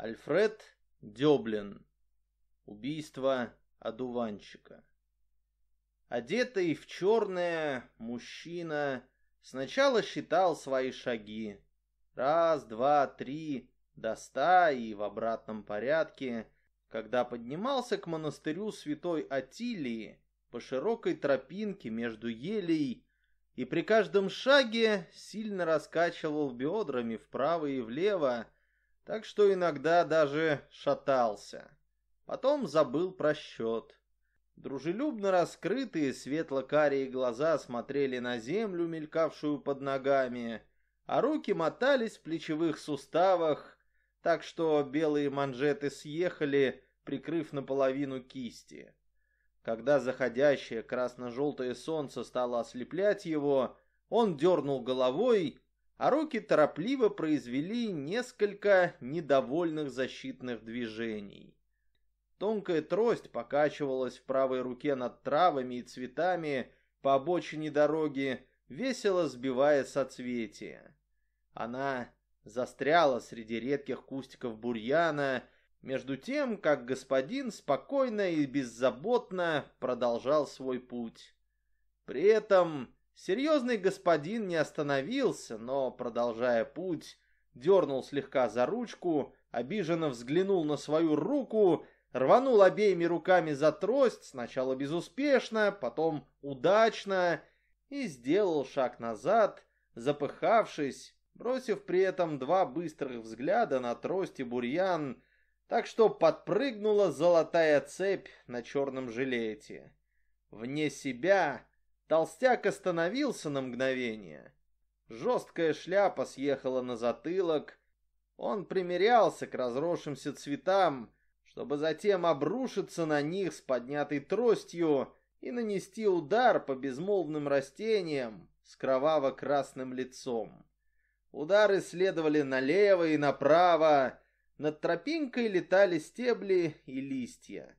Альфред Дёблин. Убийство одуванчика. Одетый в черное мужчина сначала считал свои шаги. Раз, два, три, до ста и в обратном порядке. Когда поднимался к монастырю святой Атилии по широкой тропинке между елей и при каждом шаге сильно раскачивал бедрами вправо и влево, так что иногда даже шатался. Потом забыл про счет. Дружелюбно раскрытые светло-карие глаза смотрели на землю, мелькавшую под ногами, а руки мотались в плечевых суставах, так что белые манжеты съехали, прикрыв наполовину кисти. Когда заходящее красно-желтое солнце стало ослеплять его, он дернул головой а руки торопливо произвели несколько недовольных защитных движений. Тонкая трость покачивалась в правой руке над травами и цветами по обочине дороги, весело сбивая соцветия. Она застряла среди редких кустиков бурьяна, между тем, как господин спокойно и беззаботно продолжал свой путь. При этом Серьезный господин не остановился, но, продолжая путь, дернул слегка за ручку, обиженно взглянул на свою руку, рванул обеими руками за трость, сначала безуспешно, потом удачно, и сделал шаг назад, запыхавшись, бросив при этом два быстрых взгляда на трость и бурьян, так что подпрыгнула золотая цепь на черном жилете. Вне себя Толстяк остановился на мгновение. Жесткая шляпа съехала на затылок. Он примерялся к разросшимся цветам, чтобы затем обрушиться на них с поднятой тростью и нанести удар по безмолвным растениям с кроваво-красным лицом. Удары следовали налево и направо, над тропинкой летали стебли и листья.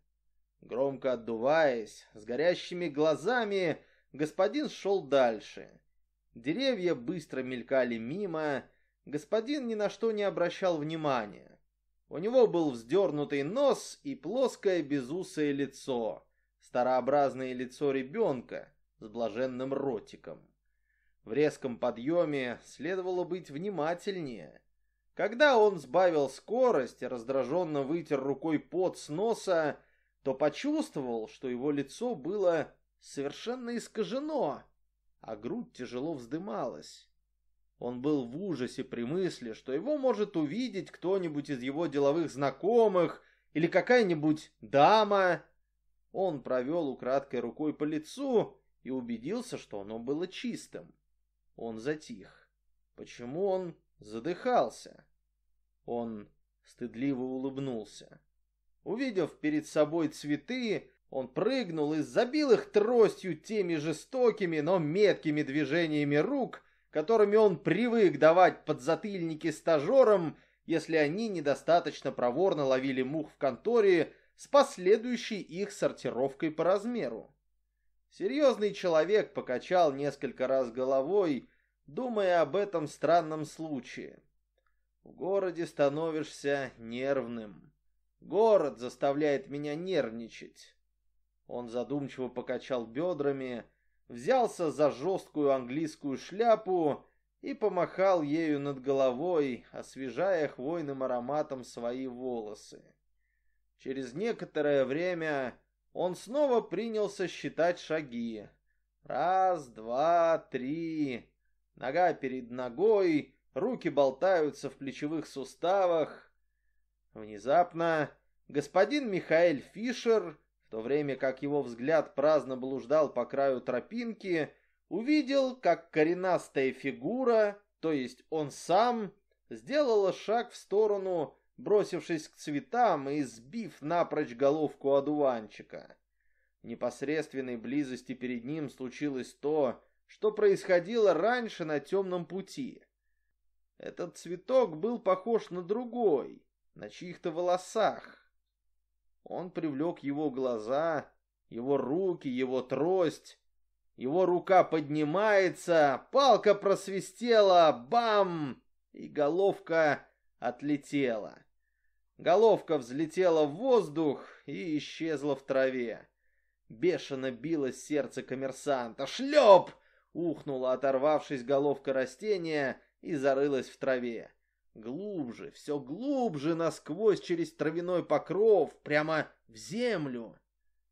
Громко отдуваясь, с горящими глазами, Господин шел дальше. Деревья быстро мелькали мимо. Господин ни на что не обращал внимания. У него был вздернутый нос и плоское безусое лицо. Старообразное лицо ребенка с блаженным ротиком. В резком подъеме следовало быть внимательнее. Когда он сбавил скорость и раздраженно вытер рукой пот с носа, то почувствовал, что его лицо было совершенно искажено, а грудь тяжело вздымалась. Он был в ужасе при мысли, что его может увидеть кто-нибудь из его деловых знакомых или какая-нибудь дама. Он провел украдкой рукой по лицу и убедился, что оно было чистым. Он затих. Почему он задыхался? Он стыдливо улыбнулся. Увидев перед собой цветы, он прыгнул и забил их тростью теми жестокими, но меткими движениями рук, которыми он привык давать подзатыльники стажерам, если они недостаточно проворно ловили мух в конторе с последующей их сортировкой по размеру. Серьезный человек покачал несколько раз головой, думая об этом странном случае. В городе становишься нервным. Город заставляет меня нервничать. Он задумчиво покачал бедрами, взялся за жесткую английскую шляпу и помахал ею над головой, освежая хвойным ароматом свои волосы. Через некоторое время он снова принялся считать шаги. Раз, два, три. Нога перед ногой, руки болтаются в плечевых суставах. Внезапно господин Михаэль Фишер в то время как его взгляд праздно блуждал по краю тропинки, увидел, как коренастая фигура, то есть он сам, сделала шаг в сторону, бросившись к цветам и сбив напрочь головку одуванчика. В непосредственной близости перед ним случилось то, что происходило раньше на темном пути. Этот цветок был похож на другой, на чьих-то волосах. Он привлек его глаза, его руки, его трость. Его рука поднимается, палка просвистела, бам! И головка отлетела. Головка взлетела в воздух и исчезла в траве. Бешено билось сердце коммерсанта. «Шлеп!» — ухнула, оторвавшись головка растения, и зарылась в траве. Глубже, все глубже, насквозь через травяной покров, прямо в землю.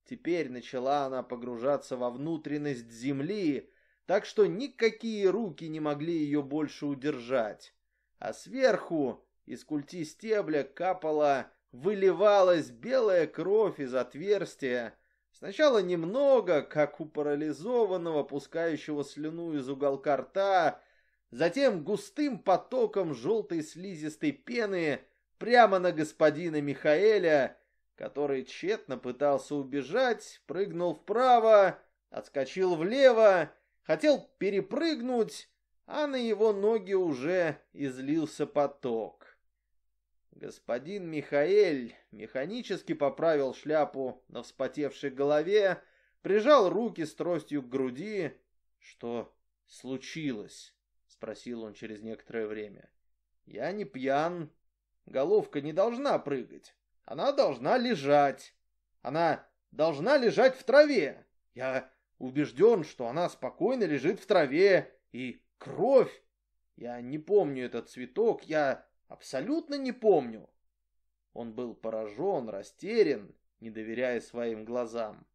Теперь начала она погружаться во внутренность земли, так что никакие руки не могли ее больше удержать. А сверху из культи стебля капала, выливалась белая кровь из отверстия, Сначала немного, как у парализованного, пускающего слюну из уголка рта, затем густым потоком желтой слизистой пены прямо на господина Михаэля, который тщетно пытался убежать, прыгнул вправо, отскочил влево, хотел перепрыгнуть, а на его ноги уже излился поток. Господин Михаэль механически поправил шляпу на вспотевшей голове, прижал руки с тростью к груди. «Что случилось?» — спросил он через некоторое время. «Я не пьян. Головка не должна прыгать. Она должна лежать. Она должна лежать в траве. Я убежден, что она спокойно лежит в траве. И кровь. Я не помню этот цветок. Я Абсолютно не помню. Он был поражен, растерян, не доверяя своим глазам.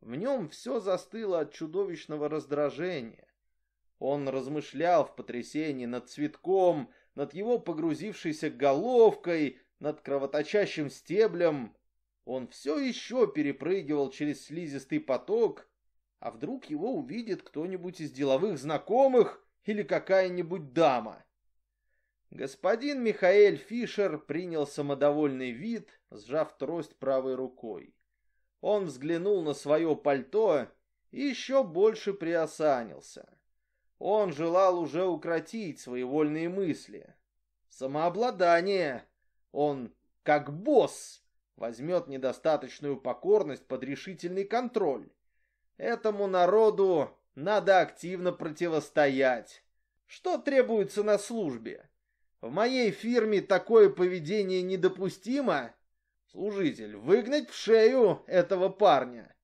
В нем все застыло от чудовищного раздражения. Он размышлял в потрясении над цветком, над его погрузившейся головкой, над кровоточащим стеблем. Он все еще перепрыгивал через слизистый поток, а вдруг его увидит кто-нибудь из деловых знакомых или какая-нибудь дама. Господин Михаэль Фишер принял самодовольный вид, сжав трость правой рукой. Он взглянул на свое пальто и еще больше приосанился. Он желал уже укротить свои вольные мысли. Самообладание. Он, как босс, возьмет недостаточную покорность под решительный контроль. Этому народу надо активно противостоять. Что требуется на службе? В моей фирме такое поведение недопустимо. Служитель, выгнать в шею этого парня.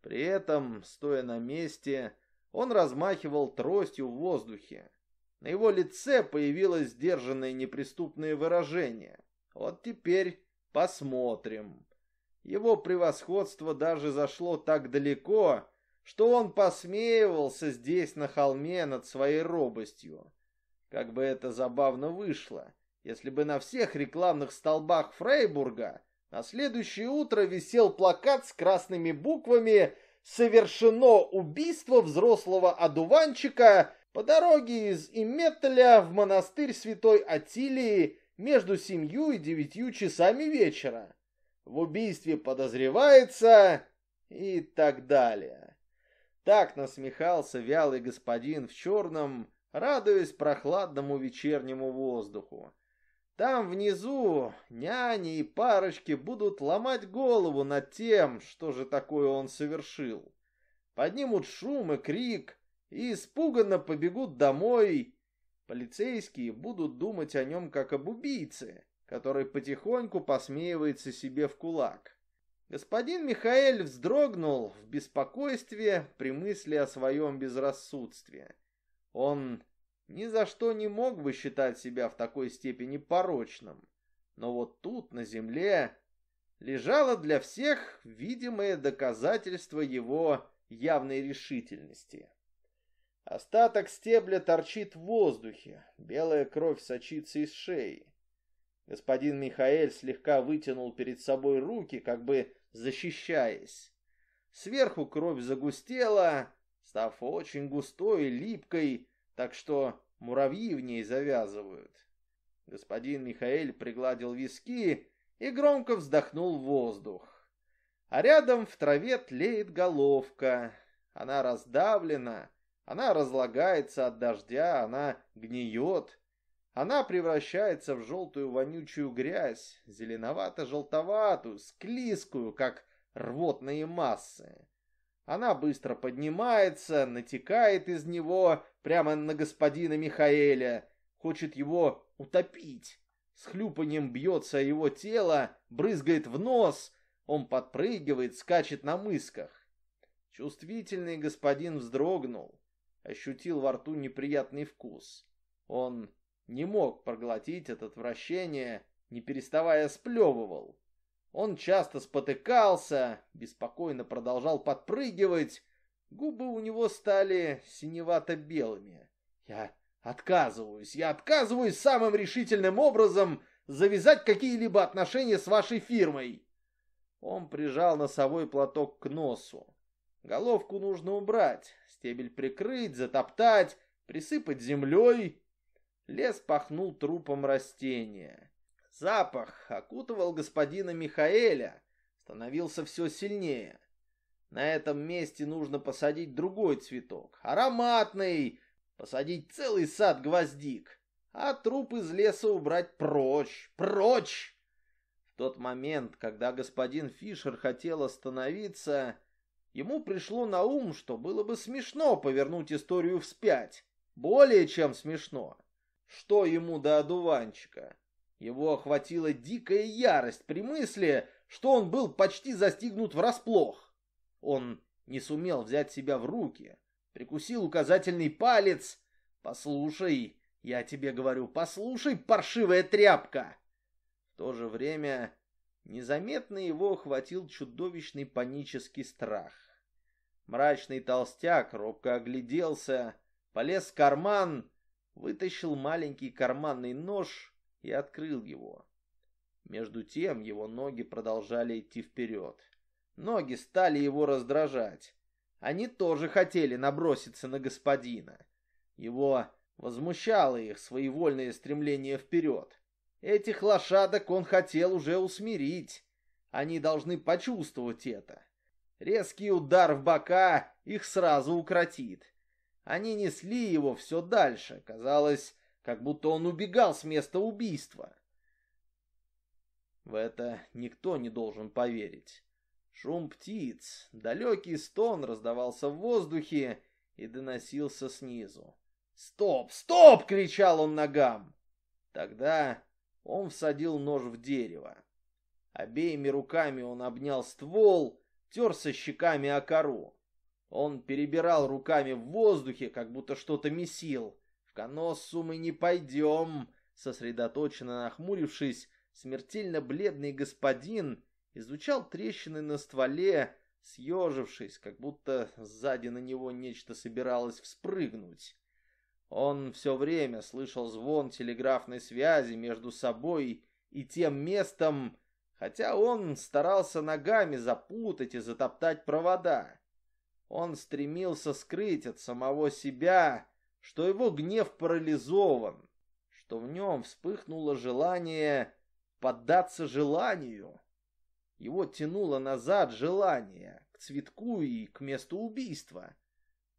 При этом, стоя на месте, он размахивал тростью в воздухе. На его лице появилось сдержанное неприступное выражение. Вот теперь посмотрим. Его превосходство даже зашло так далеко, что он посмеивался здесь на холме над своей робостью. Как бы это забавно вышло, если бы на всех рекламных столбах Фрейбурга на следующее утро висел плакат с красными буквами «Совершено убийство взрослого одуванчика по дороге из Иметеля в монастырь Святой Атилии между семью и девятью часами вечера. В убийстве подозревается...» и так далее. Так насмехался вялый господин в черном, радуясь прохладному вечернему воздуху. Там внизу няни и парочки будут ломать голову над тем, что же такое он совершил. Поднимут шум и крик и испуганно побегут домой. Полицейские будут думать о нем как об убийце, который потихоньку посмеивается себе в кулак. Господин Михаэль вздрогнул в беспокойстве при мысли о своем безрассудстве. Он ни за что не мог бы считать себя в такой степени порочным. Но вот тут, на земле, лежало для всех видимое доказательство его явной решительности. Остаток стебля торчит в воздухе, белая кровь сочится из шеи. Господин Михаэль слегка вытянул перед собой руки, как бы защищаясь. Сверху кровь загустела, став очень густой и липкой, так что муравьи в ней завязывают. Господин Михаэль пригладил виски и громко вздохнул в воздух. А рядом в траве тлеет головка. Она раздавлена, она разлагается от дождя, она гниет. Она превращается в желтую вонючую грязь, зеленовато-желтоватую, склизкую, как рвотные массы. Она быстро поднимается, натекает из него прямо на господина Михаэля, хочет его утопить. с хлюпанием бьется его тело, брызгает в нос, он подпрыгивает, скачет на мысках. Чувствительный господин вздрогнул, ощутил во рту неприятный вкус. Он не мог проглотить это отвращение, не переставая сплевывал. Он часто спотыкался, беспокойно продолжал подпрыгивать. Губы у него стали синевато-белыми. Я отказываюсь, я отказываюсь самым решительным образом завязать какие-либо отношения с вашей фирмой. Он прижал носовой платок к носу. Головку нужно убрать, стебель прикрыть, затоптать, присыпать землей. Лес пахнул трупом растения. Запах окутывал господина Михаэля, становился все сильнее. На этом месте нужно посадить другой цветок, ароматный, посадить целый сад гвоздик, а труп из леса убрать прочь, прочь. В тот момент, когда господин Фишер хотел остановиться, ему пришло на ум, что было бы смешно повернуть историю вспять. Более чем смешно. Что ему до одуванчика? Его охватила дикая ярость при мысли, что он был почти застигнут врасплох. Он не сумел взять себя в руки, прикусил указательный палец. «Послушай, я тебе говорю, послушай, паршивая тряпка!» В то же время незаметно его охватил чудовищный панический страх. Мрачный толстяк робко огляделся, полез в карман, вытащил маленький карманный нож и открыл его. Между тем его ноги продолжали идти вперед. Ноги стали его раздражать. Они тоже хотели наброситься на господина. Его возмущало их своевольное стремление вперед. Этих лошадок он хотел уже усмирить. Они должны почувствовать это. Резкий удар в бока их сразу укротит. Они несли его все дальше. Казалось, как будто он убегал с места убийства. В это никто не должен поверить. Шум птиц, далекий стон раздавался в воздухе и доносился снизу. «Стоп! Стоп!» — кричал он ногам. Тогда он всадил нож в дерево. Обеими руками он обнял ствол, терся щеками о кору. Он перебирал руками в воздухе, как будто что-то месил. Коноссу мы не пойдем!» Сосредоточенно нахмурившись, смертельно бледный господин изучал трещины на стволе, съежившись, как будто сзади на него нечто собиралось вспрыгнуть. Он все время слышал звон телеграфной связи между собой и тем местом, хотя он старался ногами запутать и затоптать провода. Он стремился скрыть от самого себя что его гнев парализован, что в нем вспыхнуло желание поддаться желанию. Его тянуло назад желание, к цветку и к месту убийства.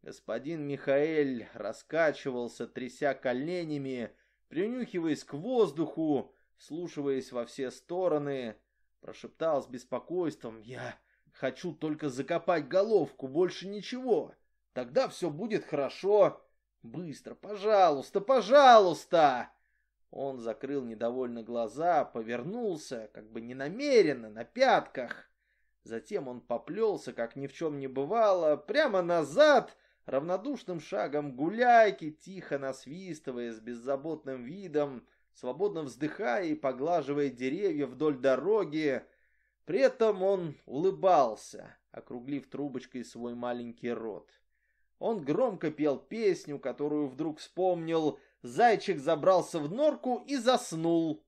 Господин Михаэль раскачивался, тряся коленями, принюхиваясь к воздуху, слушаясь во все стороны, прошептал с беспокойством «Я хочу только закопать головку, больше ничего, тогда все будет хорошо». Быстро, пожалуйста, пожалуйста!» Он закрыл недовольно глаза, повернулся, как бы ненамеренно, на пятках. Затем он поплелся, как ни в чем не бывало, прямо назад, равнодушным шагом гуляйки, тихо насвистывая с беззаботным видом, свободно вздыхая и поглаживая деревья вдоль дороги. При этом он улыбался, округлив трубочкой свой маленький рот. Он громко пел песню, которую вдруг вспомнил. Зайчик забрался в норку и заснул.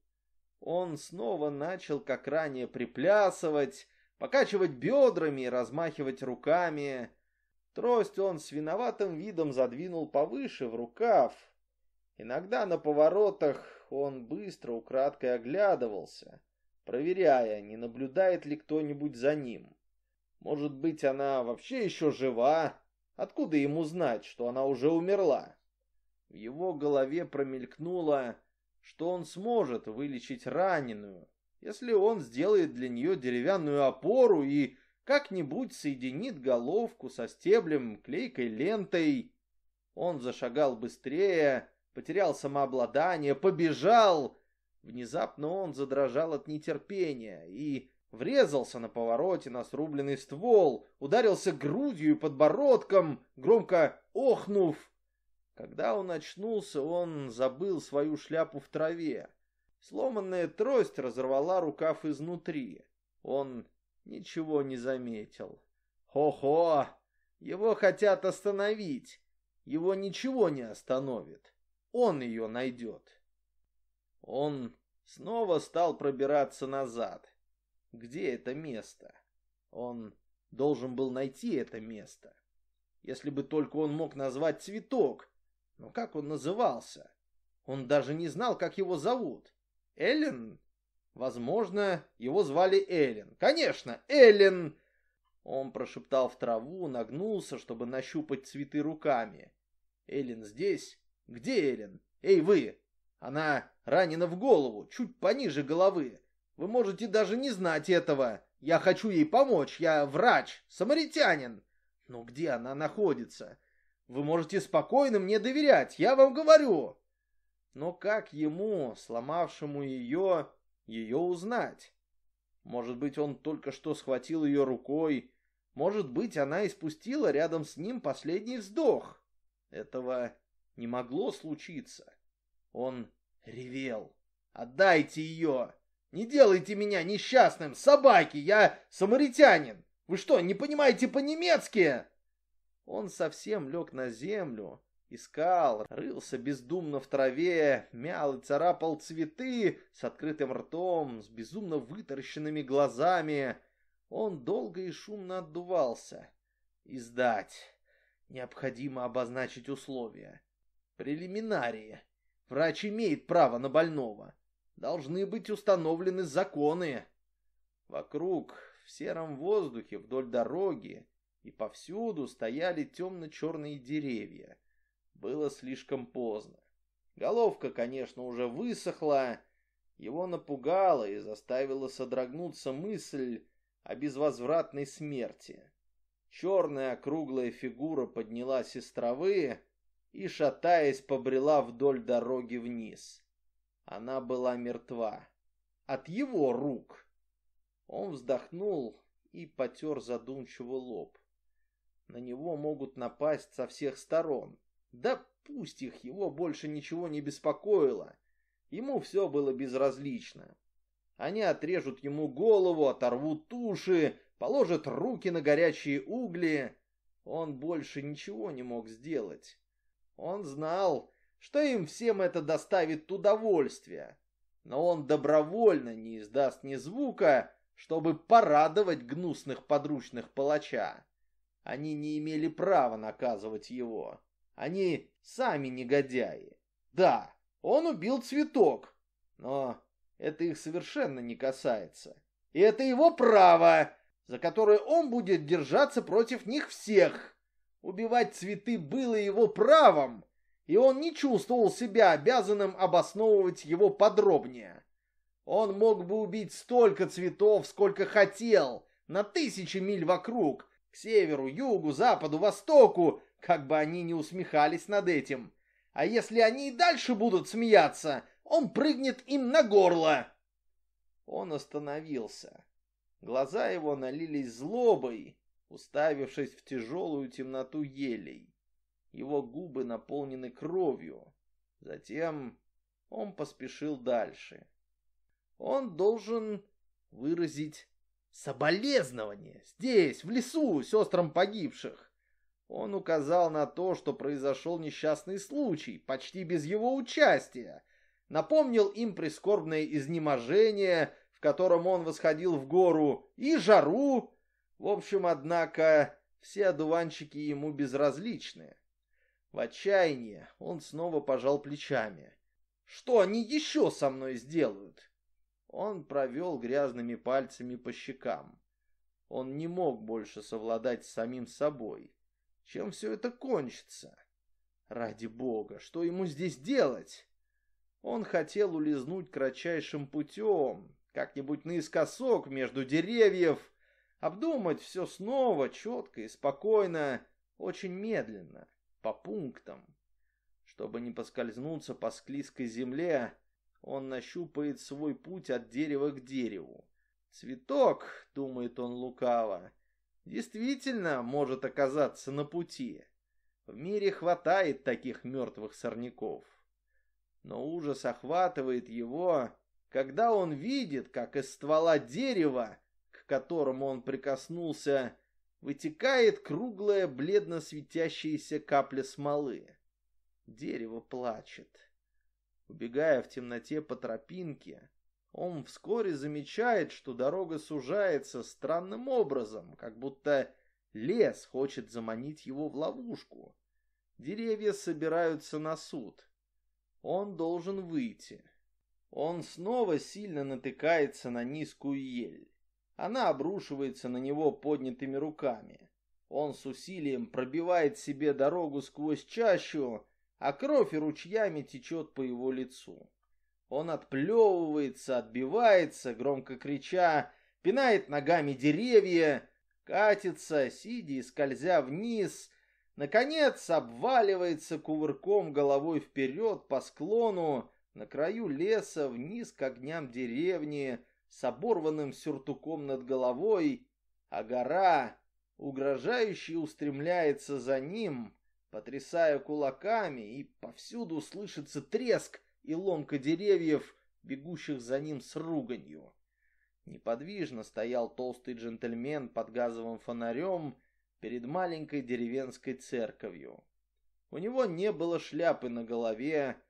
Он снова начал, как ранее, приплясывать, покачивать бедрами и размахивать руками. Трость он с виноватым видом задвинул повыше в рукав. Иногда на поворотах он быстро украдкой оглядывался, проверяя, не наблюдает ли кто-нибудь за ним. Может быть, она вообще еще жива, Откуда ему знать, что она уже умерла? В его голове промелькнуло, что он сможет вылечить раненую, если он сделает для нее деревянную опору и как-нибудь соединит головку со стеблем клейкой лентой. Он зашагал быстрее, потерял самообладание, побежал. Внезапно он задрожал от нетерпения и врезался на повороте на срубленный ствол, ударился грудью и подбородком, громко охнув. Когда он очнулся, он забыл свою шляпу в траве. Сломанная трость разорвала рукав изнутри. Он ничего не заметил. Хо-хо! Его хотят остановить. Его ничего не остановит. Он ее найдет. Он снова стал пробираться назад. Где это место? Он должен был найти это место. Если бы только он мог назвать цветок. Но как он назывался? Он даже не знал, как его зовут. Эллен? Возможно, его звали Эллен. Конечно, Эллен! Он прошептал в траву, нагнулся, чтобы нащупать цветы руками. Эллен здесь? Где Эллен? Эй, вы! Она ранена в голову, чуть пониже головы. Вы можете даже не знать этого. Я хочу ей помочь, я врач, самаритянин. Но где она находится? Вы можете спокойно мне доверять, я вам говорю. Но как ему, сломавшему ее, ее узнать? Может быть, он только что схватил ее рукой. Может быть, она испустила рядом с ним последний вздох. Этого не могло случиться. Он ревел. «Отдайте ее! Не делайте меня несчастным! Собаки! Я самаритянин! Вы что, не понимаете по-немецки?» Он совсем лег на землю, искал, рылся бездумно в траве, мял и царапал цветы с открытым ртом, с безумно вытаращенными глазами. Он долго и шумно отдувался. «Издать! Необходимо обозначить условия. Прелиминарии!» Врач имеет право на больного. Должны быть установлены законы. Вокруг, в сером воздухе, вдоль дороги и повсюду стояли темно-черные деревья. Было слишком поздно. Головка, конечно, уже высохла. Его напугала и заставила содрогнуться мысль о безвозвратной смерти. Черная округлая фигура поднялась из травы, и, шатаясь, побрела вдоль дороги вниз. Она была мертва. От его рук. Он вздохнул и потер задумчиво лоб. На него могут напасть со всех сторон. Да пусть их, его больше ничего не беспокоило. Ему все было безразлично. Они отрежут ему голову, оторвут туши, положат руки на горячие угли. Он больше ничего не мог сделать. Он знал, что им всем это доставит удовольствие, но он добровольно не издаст ни звука, чтобы порадовать гнусных подручных палача. Они не имели права наказывать его. Они сами негодяи. Да, он убил цветок, но это их совершенно не касается. И это его право, за которое он будет держаться против них всех. Убивать цветы было его правом, и он не чувствовал себя обязанным обосновывать его подробнее. Он мог бы убить столько цветов, сколько хотел, на тысячи миль вокруг, к северу, югу, западу, востоку, как бы они ни усмехались над этим. А если они и дальше будут смеяться, он прыгнет им на горло. Он остановился. Глаза его налились злобой, уставившись в тяжелую темноту елей. Его губы наполнены кровью. Затем он поспешил дальше. Он должен выразить соболезнование здесь, в лесу, сестрам погибших. Он указал на то, что произошел несчастный случай, почти без его участия. Напомнил им прискорбное изнеможение, в котором он восходил в гору, и жару, в общем, однако, все одуванчики ему безразличны. В отчаянии он снова пожал плечами. Что они еще со мной сделают? Он провел грязными пальцами по щекам. Он не мог больше совладать с самим собой. Чем все это кончится? Ради бога, что ему здесь делать? Он хотел улизнуть кратчайшим путем, как-нибудь наискосок между деревьев, Обдумать все снова, четко и спокойно, очень медленно, по пунктам. Чтобы не поскользнуться по склизкой земле, он нащупает свой путь от дерева к дереву. Цветок, думает он лукаво, действительно может оказаться на пути. В мире хватает таких мертвых сорняков. Но ужас охватывает его, когда он видит, как из ствола дерева, к которому он прикоснулся, вытекает круглая бледно светящаяся капля смолы. Дерево плачет. Убегая в темноте по тропинке, он вскоре замечает, что дорога сужается странным образом, как будто лес хочет заманить его в ловушку. Деревья собираются на суд. Он должен выйти. Он снова сильно натыкается на низкую ель. Она обрушивается на него поднятыми руками. Он с усилием пробивает себе дорогу сквозь чащу, а кровь и ручьями течет по его лицу. Он отплевывается, отбивается, громко крича, пинает ногами деревья, катится, сидя и скользя вниз, наконец обваливается кувырком головой вперед по склону, на краю леса, вниз к огням деревни, с оборванным сюртуком над головой, а гора, угрожающе устремляется за ним, потрясая кулаками, и повсюду слышится треск и ломка деревьев, бегущих за ним с руганью. Неподвижно стоял толстый джентльмен под газовым фонарем перед маленькой деревенской церковью. У него не было шляпы на голове,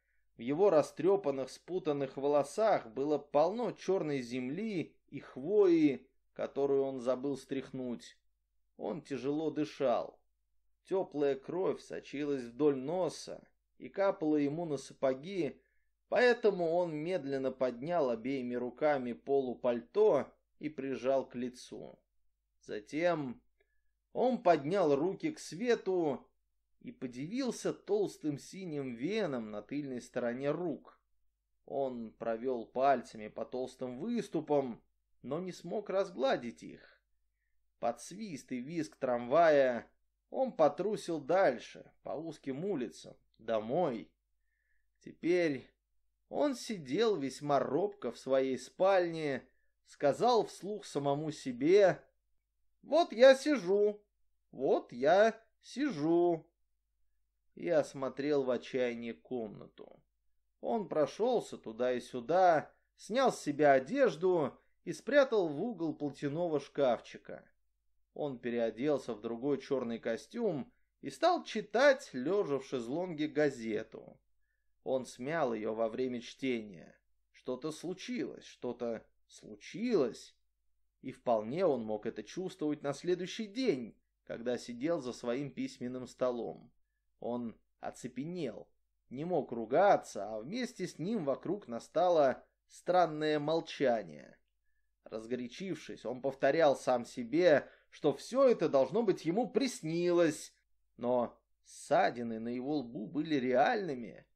его растрепанных, спутанных волосах было полно черной земли и хвои, которую он забыл стряхнуть. Он тяжело дышал. Теплая кровь сочилась вдоль носа и капала ему на сапоги, поэтому он медленно поднял обеими руками полу пальто и прижал к лицу. Затем он поднял руки к свету и подивился толстым синим венам на тыльной стороне рук. Он провел пальцами по толстым выступам, но не смог разгладить их. Под свист и визг трамвая он потрусил дальше, по узким улицам, домой. Теперь он сидел весьма робко в своей спальне, сказал вслух самому себе, «Вот я сижу, вот я сижу» и осмотрел в отчаянии комнату. Он прошелся туда и сюда, снял с себя одежду и спрятал в угол платяного шкафчика. Он переоделся в другой черный костюм и стал читать, лежа в шезлонге, газету. Он смял ее во время чтения. Что-то случилось, что-то случилось. И вполне он мог это чувствовать на следующий день, когда сидел за своим письменным столом. Он оцепенел, не мог ругаться, а вместе с ним вокруг настало странное молчание. Разгорячившись, он повторял сам себе, что все это должно быть ему приснилось, но ссадины на его лбу были реальными.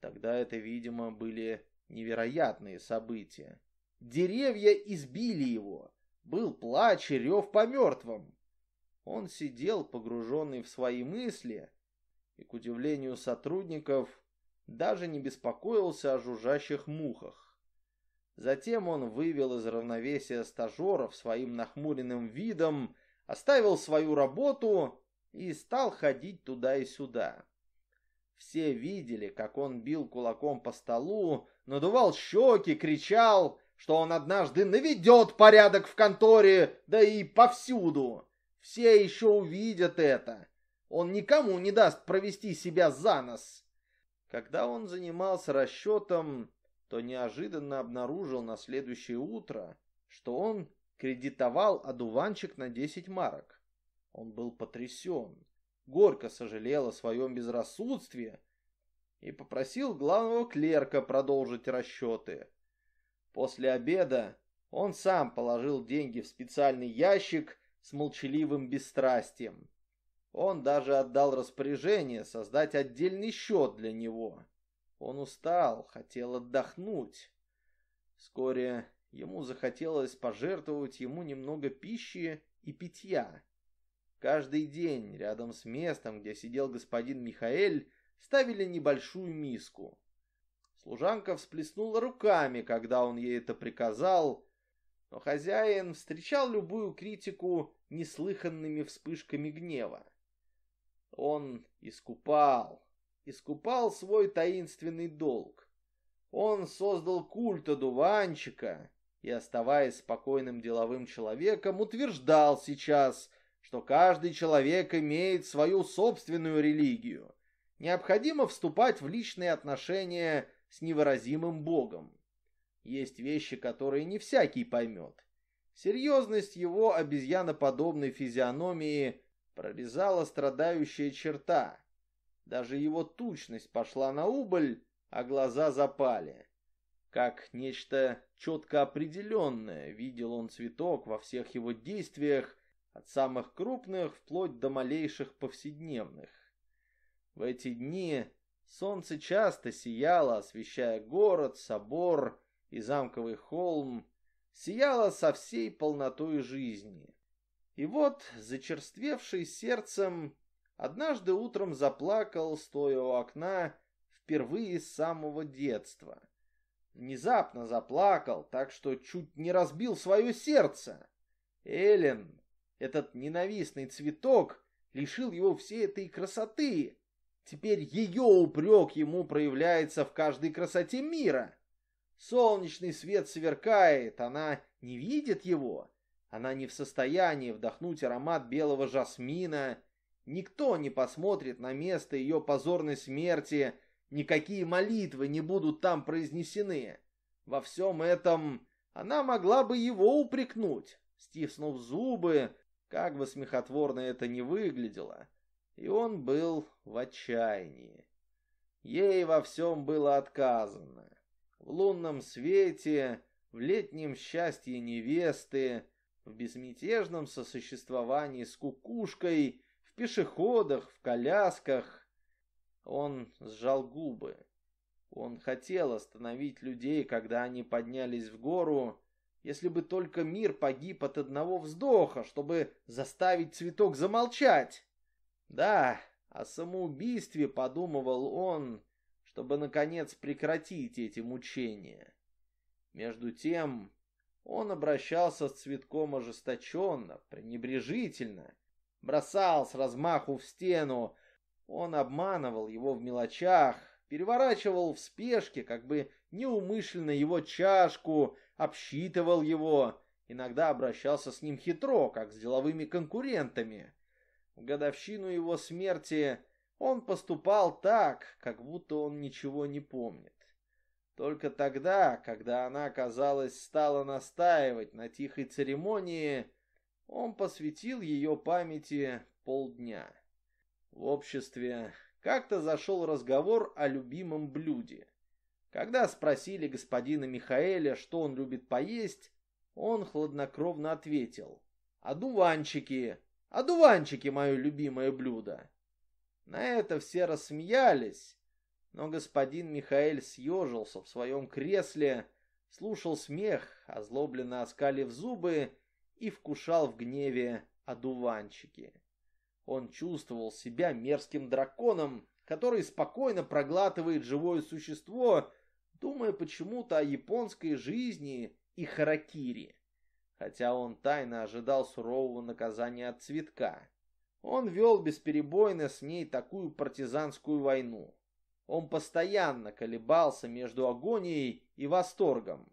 Тогда это, видимо, были невероятные события. Деревья избили его. Был плач и рев по мертвым. Он сидел, погруженный в свои мысли, и, к удивлению сотрудников, даже не беспокоился о жужжащих мухах. Затем он вывел из равновесия стажеров своим нахмуренным видом, оставил свою работу и стал ходить туда и сюда. Все видели, как он бил кулаком по столу, надувал щеки, кричал, что он однажды наведет порядок в конторе, да и повсюду. Все еще увидят это. Он никому не даст провести себя за нос. Когда он занимался расчетом, то неожиданно обнаружил на следующее утро, что он кредитовал одуванчик на 10 марок. Он был потрясен, горько сожалел о своем безрассудстве и попросил главного клерка продолжить расчеты. После обеда он сам положил деньги в специальный ящик с молчаливым бесстрастием. Он даже отдал распоряжение создать отдельный счет для него. Он устал, хотел отдохнуть. Вскоре ему захотелось пожертвовать ему немного пищи и питья. Каждый день рядом с местом, где сидел господин Михаэль, ставили небольшую миску. Служанка всплеснула руками, когда он ей это приказал, но хозяин встречал любую критику неслыханными вспышками гнева. Он искупал, искупал свой таинственный долг. Он создал культ одуванчика и, оставаясь спокойным деловым человеком, утверждал сейчас, что каждый человек имеет свою собственную религию. Необходимо вступать в личные отношения с невыразимым Богом. Есть вещи, которые не всякий поймет. Серьезность его обезьяноподобной физиономии прорезала страдающая черта. Даже его тучность пошла на убыль, а глаза запали. Как нечто четко определенное видел он цветок во всех его действиях, от самых крупных вплоть до малейших повседневных. В эти дни солнце часто сияло, освещая город, собор и замковый холм, сияло со всей полнотой жизни. И вот, зачерствевший сердцем, однажды утром заплакал, стоя у окна, впервые с самого детства. Внезапно заплакал, так что чуть не разбил свое сердце. Эллен, этот ненавистный цветок, лишил его всей этой красоты. Теперь ее упрек ему проявляется в каждой красоте мира. Солнечный свет сверкает, она не видит его. Она не в состоянии вдохнуть аромат белого жасмина. Никто не посмотрит на место ее позорной смерти, никакие молитвы не будут там произнесены. Во всем этом она могла бы его упрекнуть, стиснув зубы, как бы смехотворно это ни выглядело. И он был в отчаянии. Ей во всем было отказано в лунном свете, в летнем счастье невесты, в безмятежном сосуществовании с кукушкой, в пешеходах, в колясках. Он сжал губы. Он хотел остановить людей, когда они поднялись в гору, если бы только мир погиб от одного вздоха, чтобы заставить цветок замолчать. Да, о самоубийстве подумывал он, чтобы, наконец, прекратить эти мучения. Между тем, он обращался с цветком ожесточенно, пренебрежительно, бросал с размаху в стену, он обманывал его в мелочах, переворачивал в спешке, как бы неумышленно его чашку, обсчитывал его, иногда обращался с ним хитро, как с деловыми конкурентами. В годовщину его смерти он поступал так, как будто он ничего не помнит. Только тогда, когда она, казалось, стала настаивать на тихой церемонии, он посвятил ее памяти полдня. В обществе как-то зашел разговор о любимом блюде. Когда спросили господина Михаэля, что он любит поесть, он хладнокровно ответил «Одуванчики! Одуванчики — мое любимое блюдо!» На это все рассмеялись, но господин Михаэль съежился в своем кресле, слушал смех, озлобленно оскалив зубы и вкушал в гневе одуванчики. Он чувствовал себя мерзким драконом, который спокойно проглатывает живое существо, думая почему-то о японской жизни и харакири, хотя он тайно ожидал сурового наказания от цветка. Он вел бесперебойно с ней такую партизанскую войну. Он постоянно колебался между агонией и восторгом.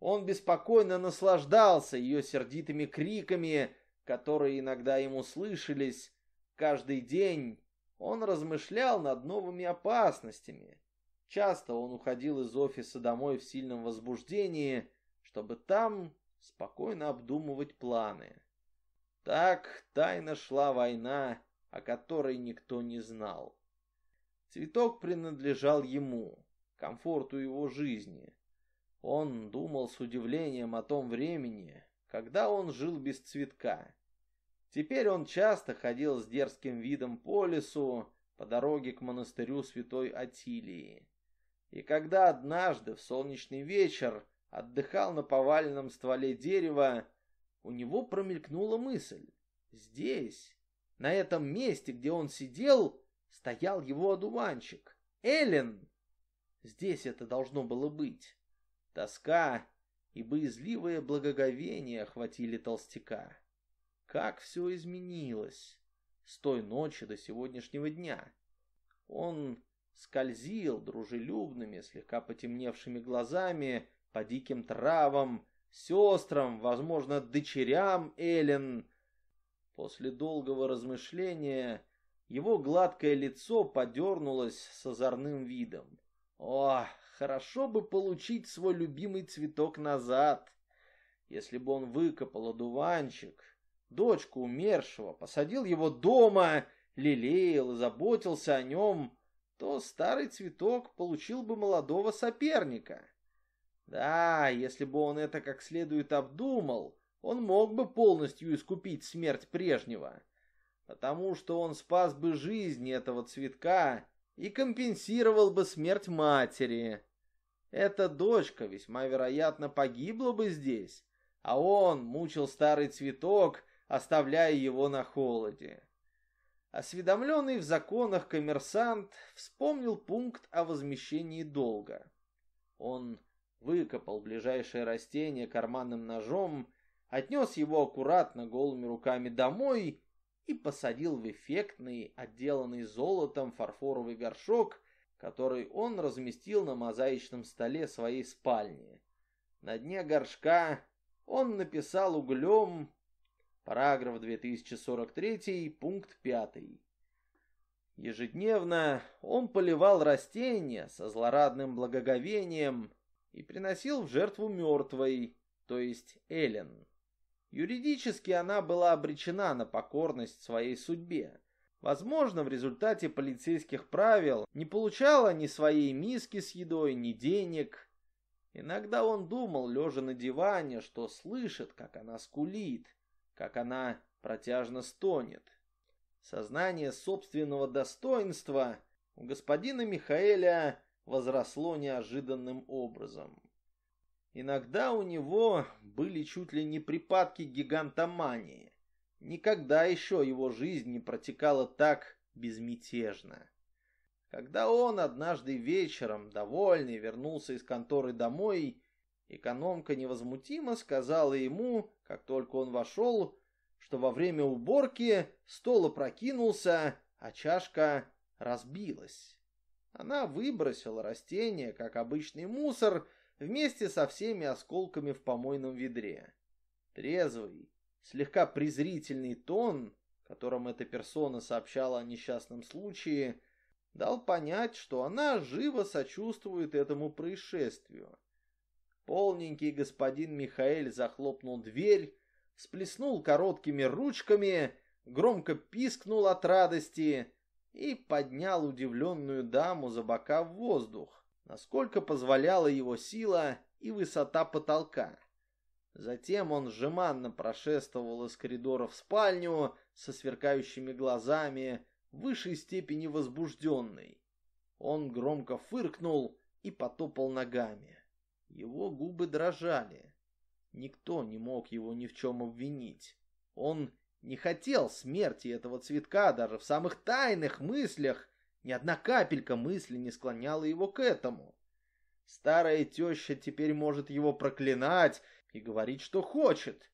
Он беспокойно наслаждался ее сердитыми криками, которые иногда ему слышались. Каждый день он размышлял над новыми опасностями. Часто он уходил из офиса домой в сильном возбуждении, чтобы там спокойно обдумывать планы. Так тайно шла война, о которой никто не знал. Цветок принадлежал ему, комфорту его жизни. Он думал с удивлением о том времени, когда он жил без цветка. Теперь он часто ходил с дерзким видом по лесу, по дороге к монастырю святой Атилии. И когда однажды в солнечный вечер отдыхал на поваленном стволе дерева, у него промелькнула мысль. Здесь, на этом месте, где он сидел, стоял его одуванчик. Эллен! здесь это должно было быть. Тоска и боязливое благоговение охватили толстяка. Как все изменилось с той ночи до сегодняшнего дня. Он скользил дружелюбными, слегка потемневшими глазами по диким травам, сестрам, возможно, дочерям Эллен. После долгого размышления его гладкое лицо подернулось с озорным видом. О, хорошо бы получить свой любимый цветок назад. Если бы он выкопал одуванчик, дочку умершего, посадил его дома, лелеял и заботился о нем, то старый цветок получил бы молодого соперника. Да, если бы он это как следует обдумал, он мог бы полностью искупить смерть прежнего, потому что он спас бы жизнь этого цветка и компенсировал бы смерть матери. Эта дочка весьма вероятно погибла бы здесь, а он мучил старый цветок, оставляя его на холоде. Осведомленный в законах коммерсант вспомнил пункт о возмещении долга. Он выкопал ближайшее растение карманным ножом, отнес его аккуратно голыми руками домой и посадил в эффектный, отделанный золотом фарфоровый горшок, который он разместил на мозаичном столе своей спальни. На дне горшка он написал углем параграф 2043, пункт 5. Ежедневно он поливал растения со злорадным благоговением и приносил в жертву мертвой, то есть Эллен. Юридически она была обречена на покорность своей судьбе. Возможно, в результате полицейских правил не получала ни своей миски с едой, ни денег. Иногда он думал, лежа на диване, что слышит, как она скулит, как она протяжно стонет. Сознание собственного достоинства у господина Михаэля возросло неожиданным образом. Иногда у него были чуть ли не припадки гигантомании. Никогда еще его жизнь не протекала так безмятежно. Когда он однажды вечером, довольный, вернулся из конторы домой, экономка невозмутимо сказала ему, как только он вошел, что во время уборки стол опрокинулся, а чашка разбилась. Она выбросила растение, как обычный мусор, вместе со всеми осколками в помойном ведре. Трезвый, слегка презрительный тон, которым эта персона сообщала о несчастном случае, дал понять, что она живо сочувствует этому происшествию. Полненький господин Михаэль захлопнул дверь, всплеснул короткими ручками, громко пискнул от радости и поднял удивленную даму за бока в воздух насколько позволяла его сила и высота потолка. Затем он жеманно прошествовал из коридора в спальню со сверкающими глазами, в высшей степени возбужденный. Он громко фыркнул и потопал ногами. Его губы дрожали. Никто не мог его ни в чем обвинить. Он не хотел смерти этого цветка даже в самых тайных мыслях ни одна капелька мысли не склоняла его к этому. Старая теща теперь может его проклинать и говорить, что хочет.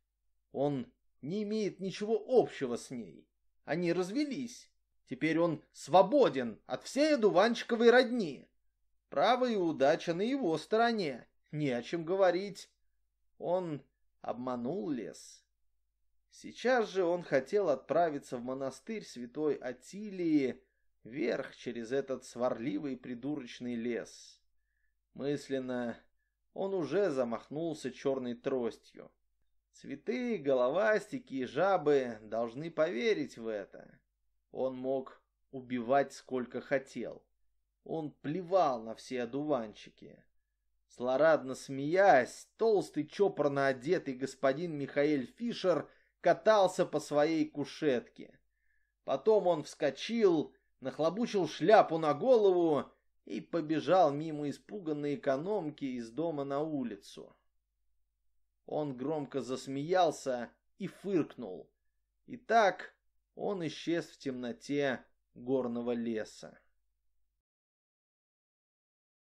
Он не имеет ничего общего с ней. Они развелись. Теперь он свободен от всей одуванчиковой родни. Право и удача на его стороне. Не о чем говорить. Он обманул лес. Сейчас же он хотел отправиться в монастырь святой Атилии, вверх через этот сварливый придурочный лес. Мысленно он уже замахнулся черной тростью. Цветы, головастики и жабы должны поверить в это. Он мог убивать сколько хотел. Он плевал на все одуванчики. Злорадно смеясь, толстый чопорно одетый господин Михаэль Фишер катался по своей кушетке. Потом он вскочил нахлобучил шляпу на голову и побежал мимо испуганной экономки из дома на улицу. Он громко засмеялся и фыркнул. И так он исчез в темноте горного леса.